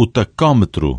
o tacômetro